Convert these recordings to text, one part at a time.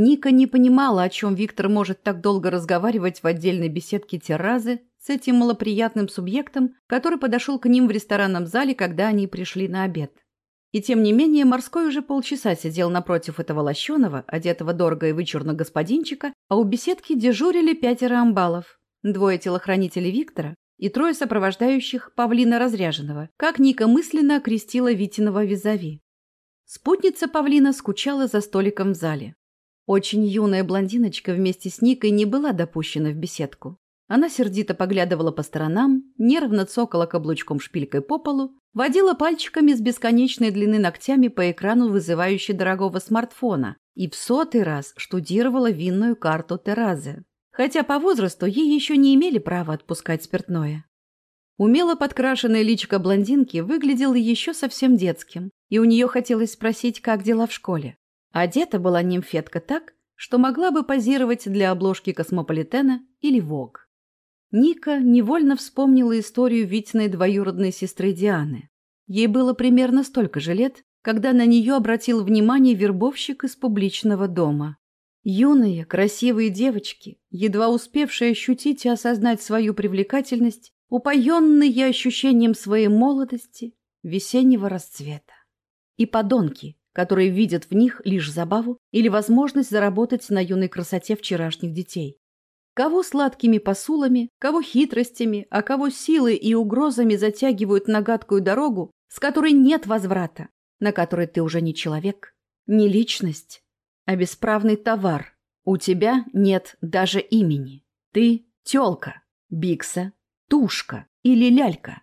Ника не понимала, о чем Виктор может так долго разговаривать в отдельной беседке терразы с этим малоприятным субъектом, который подошел к ним в ресторанном зале, когда они пришли на обед. И тем не менее, морской уже полчаса сидел напротив этого лощеного, одетого дорого и вычурно господинчика, а у беседки дежурили пятеро амбалов, двое телохранителей Виктора и трое сопровождающих Павлина Разряженного, как Ника мысленно окрестила Витиного визави. Спутница Павлина скучала за столиком в зале. Очень юная блондиночка вместе с Никой не была допущена в беседку. Она сердито поглядывала по сторонам, нервно цокала каблучком шпилькой по полу, водила пальчиками с бесконечной длины ногтями по экрану вызывающей дорогого смартфона и в сотый раз штудировала винную карту Теразы. Хотя по возрасту ей еще не имели права отпускать спиртное. Умело подкрашенное личико блондинки выглядело еще совсем детским, и у нее хотелось спросить, как дела в школе. Одета была нимфетка так, что могла бы позировать для обложки «Космополитена» или «Вог». Ника невольно вспомнила историю Витиной двоюродной сестры Дианы. Ей было примерно столько же лет, когда на нее обратил внимание вербовщик из публичного дома. Юные, красивые девочки, едва успевшие ощутить и осознать свою привлекательность, упоенные ощущением своей молодости, весеннего расцвета. И подонки, которые видят в них лишь забаву или возможность заработать на юной красоте вчерашних детей. Кого сладкими посулами, кого хитростями, а кого силой и угрозами затягивают на гадкую дорогу, с которой нет возврата, на которой ты уже не человек, не личность, а бесправный товар. У тебя нет даже имени. Ты – тёлка, бикса, тушка или лялька.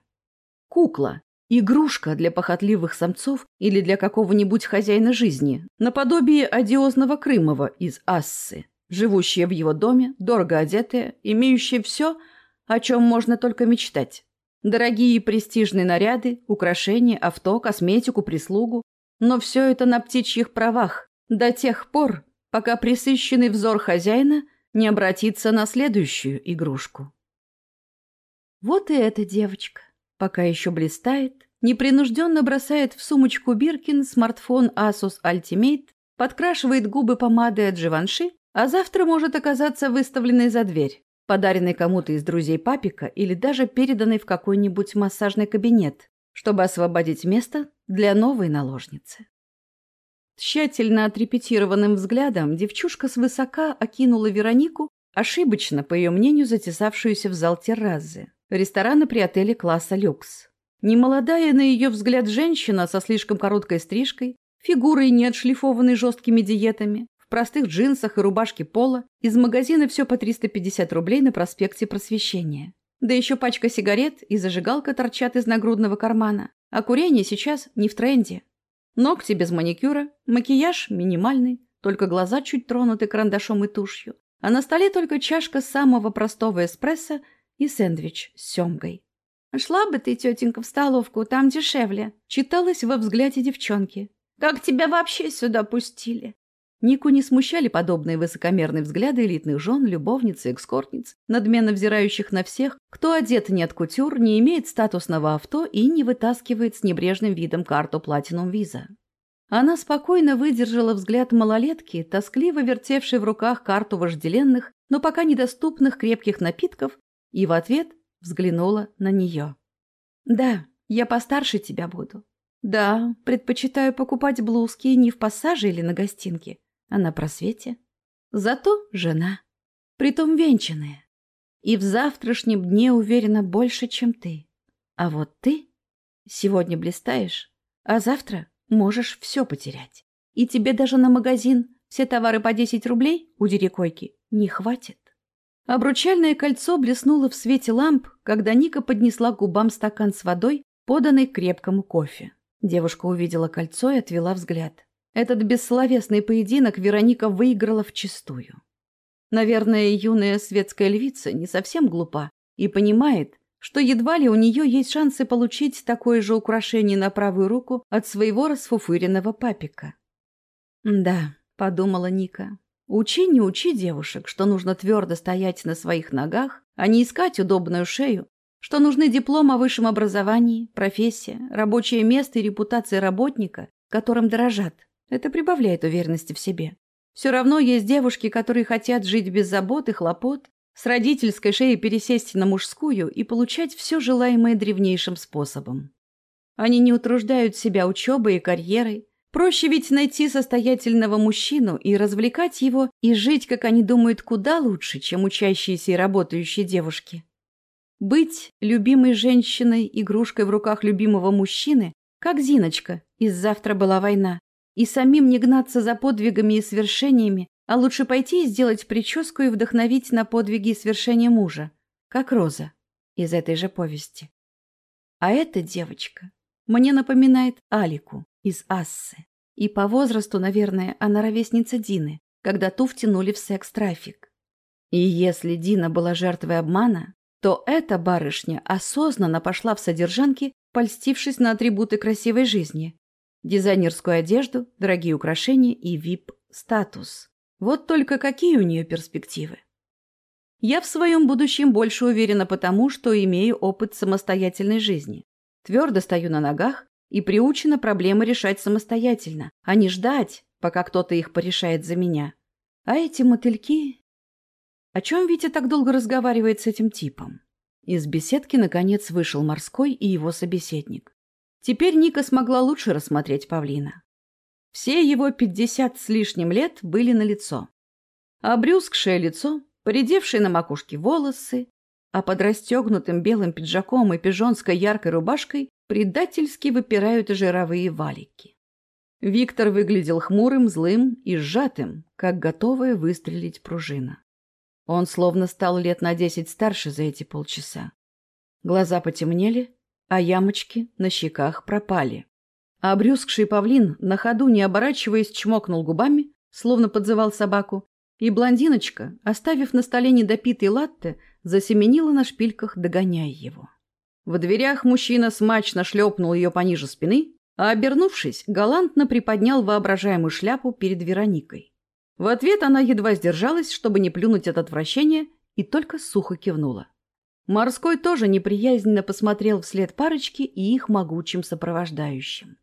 Кукла, Игрушка для похотливых самцов или для какого-нибудь хозяина жизни, наподобие одиозного Крымова из Ассы, живущая в его доме, дорого одетая, имеющая все, о чем можно только мечтать. Дорогие престижные наряды, украшения, авто, косметику, прислугу. Но все это на птичьих правах, до тех пор, пока присыщенный взор хозяина не обратится на следующую игрушку. Вот и эта девочка пока еще блистает, непринужденно бросает в сумочку Биркин смартфон Asus Ultimate, подкрашивает губы помадой от Живанши, а завтра может оказаться выставленной за дверь, подаренной кому-то из друзей папика или даже переданной в какой-нибудь массажный кабинет, чтобы освободить место для новой наложницы. Тщательно отрепетированным взглядом девчушка свысока окинула Веронику, ошибочно, по ее мнению, затесавшуюся в зал терразы ресторана при отеле класса люкс. Немолодая, на ее взгляд, женщина со слишком короткой стрижкой, фигурой, не отшлифованной жесткими диетами, в простых джинсах и рубашке пола, из магазина все по 350 рублей на проспекте Просвещения. Да еще пачка сигарет и зажигалка торчат из нагрудного кармана. А курение сейчас не в тренде. Ногти без маникюра, макияж минимальный, только глаза чуть тронуты карандашом и тушью. А на столе только чашка самого простого эспрессо и сэндвич с семгой. «Шла бы ты, тетенька, в столовку, там дешевле», читалось во взгляде девчонки. «Как тебя вообще сюда пустили?» Нику не смущали подобные высокомерные взгляды элитных жен, любовниц и экскортниц, надменно взирающих на всех, кто одет не от кутюр, не имеет статусного авто и не вытаскивает с небрежным видом карту Platinum Visa. Она спокойно выдержала взгляд малолетки, тоскливо вертевшей в руках карту вожделенных, но пока недоступных крепких напитков и в ответ взглянула на нее. «Да, я постарше тебя буду. Да, предпочитаю покупать блузки не в пассаже или на гостинке, а на просвете. Зато жена, притом венчанная. И в завтрашнем дне уверена больше, чем ты. А вот ты сегодня блистаешь, а завтра можешь все потерять. И тебе даже на магазин все товары по 10 рублей у дерекойки не хватит. Обручальное кольцо блеснуло в свете ламп, когда Ника поднесла к губам стакан с водой, поданный крепкому кофе. Девушка увидела кольцо и отвела взгляд. Этот бессловесный поединок Вероника выиграла вчистую. Наверное, юная светская львица не совсем глупа и понимает, что едва ли у нее есть шансы получить такое же украшение на правую руку от своего расфуфыренного папика. «Да», — подумала Ника, Учи, не учи девушек, что нужно твердо стоять на своих ногах, а не искать удобную шею, что нужны диплом о высшем образовании, профессия, рабочее место и репутация работника, которым дорожат. Это прибавляет уверенности в себе. Все равно есть девушки, которые хотят жить без забот и хлопот, с родительской шеи пересесть на мужскую и получать все желаемое древнейшим способом. Они не утруждают себя учебой и карьерой. Проще ведь найти состоятельного мужчину и развлекать его, и жить, как они думают, куда лучше, чем учащиеся и работающие девушки. Быть любимой женщиной, игрушкой в руках любимого мужчины, как Зиночка из «Завтра была война», и самим не гнаться за подвигами и свершениями, а лучше пойти и сделать прическу и вдохновить на подвиги и свершения мужа, как Роза из этой же повести. А эта девочка мне напоминает Алику из Ассы. И по возрасту, наверное, она ровесница Дины, когда ту втянули в секс-трафик. И если Дина была жертвой обмана, то эта барышня осознанно пошла в содержанки, польстившись на атрибуты красивой жизни. Дизайнерскую одежду, дорогие украшения и вип-статус. Вот только какие у нее перспективы. Я в своем будущем больше уверена потому, что имею опыт самостоятельной жизни. Твердо стою на ногах и приучена проблемы решать самостоятельно, а не ждать, пока кто-то их порешает за меня. А эти мотыльки о чем Витя так долго разговаривает с этим типом? Из беседки, наконец, вышел морской и его собеседник. Теперь Ника смогла лучше рассмотреть павлина. Все его пятьдесят с лишним лет были на лицо. Обрюзгшее лицо, поредевшие на макушке волосы, а под расстегнутым белым пиджаком и пижонской яркой рубашкой предательски выпирают жировые валики. Виктор выглядел хмурым, злым и сжатым, как готовая выстрелить пружина. Он словно стал лет на десять старше за эти полчаса. Глаза потемнели, а ямочки на щеках пропали. А обрюзгший павлин, на ходу не оборачиваясь, чмокнул губами, словно подзывал собаку, и блондиночка, оставив на столе недопитый латте, засеменила на шпильках, догоняя его. В дверях мужчина смачно шлепнул ее пониже спины, а, обернувшись, галантно приподнял воображаемую шляпу перед Вероникой. В ответ она едва сдержалась, чтобы не плюнуть от отвращения, и только сухо кивнула. Морской тоже неприязненно посмотрел вслед парочки и их могучим сопровождающим.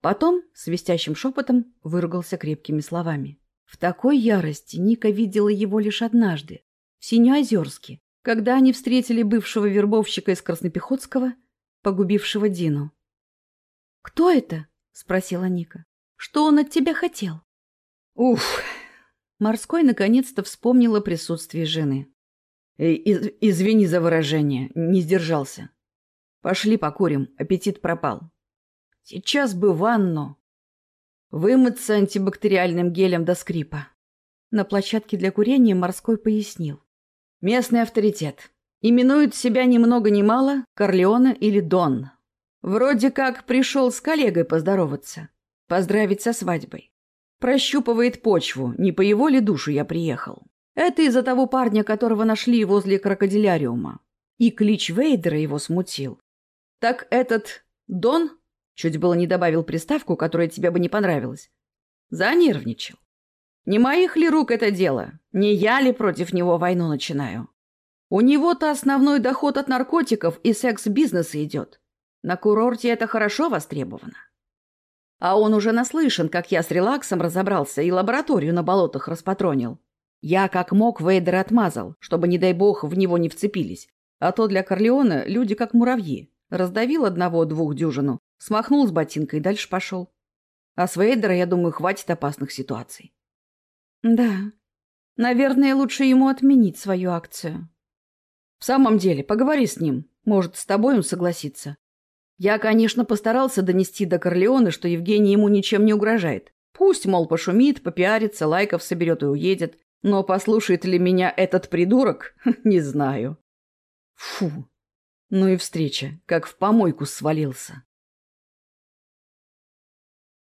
Потом, свистящим шепотом, выругался крепкими словами. В такой ярости Ника видела его лишь однажды, в Синеозерске, когда они встретили бывшего вербовщика из Краснопехотского, погубившего Дину. «Кто это?» — спросила Ника. «Что он от тебя хотел?» «Уф!» Морской наконец-то вспомнил о присутствии жены. Из «Извини за выражение, не сдержался. Пошли покурим, аппетит пропал. Сейчас бы ванну. Вымыться антибактериальным гелем до скрипа». На площадке для курения Морской пояснил. «Местный авторитет. Именует себя ни много ни мало Корлеона или Дон. Вроде как пришел с коллегой поздороваться, поздравить со свадьбой. Прощупывает почву, не по его ли душу я приехал. Это из-за того парня, которого нашли возле крокодиляриума. И клич Вейдера его смутил. Так этот Дон, чуть было не добавил приставку, которая тебе бы не понравилась, занервничал. Не моих ли рук это дело? Не я ли против него войну начинаю? У него-то основной доход от наркотиков и секс-бизнеса идет. На курорте это хорошо востребовано. А он уже наслышан, как я с релаксом разобрался и лабораторию на болотах распатронил. Я как мог Вейдера отмазал, чтобы, не дай бог, в него не вцепились. А то для Корлеона люди как муравьи. Раздавил одного-двух дюжину, смахнул с ботинкой и дальше пошел. А с Вейдера, я думаю, хватит опасных ситуаций. Да, наверное, лучше ему отменить свою акцию. В самом деле, поговори с ним. Может, с тобой он согласится. Я, конечно, постарался донести до Корлеона, что Евгений ему ничем не угрожает. Пусть, мол, пошумит, попиарится, лайков соберет и уедет. Но послушает ли меня этот придурок, не знаю. Фу. Ну и встреча, как в помойку свалился.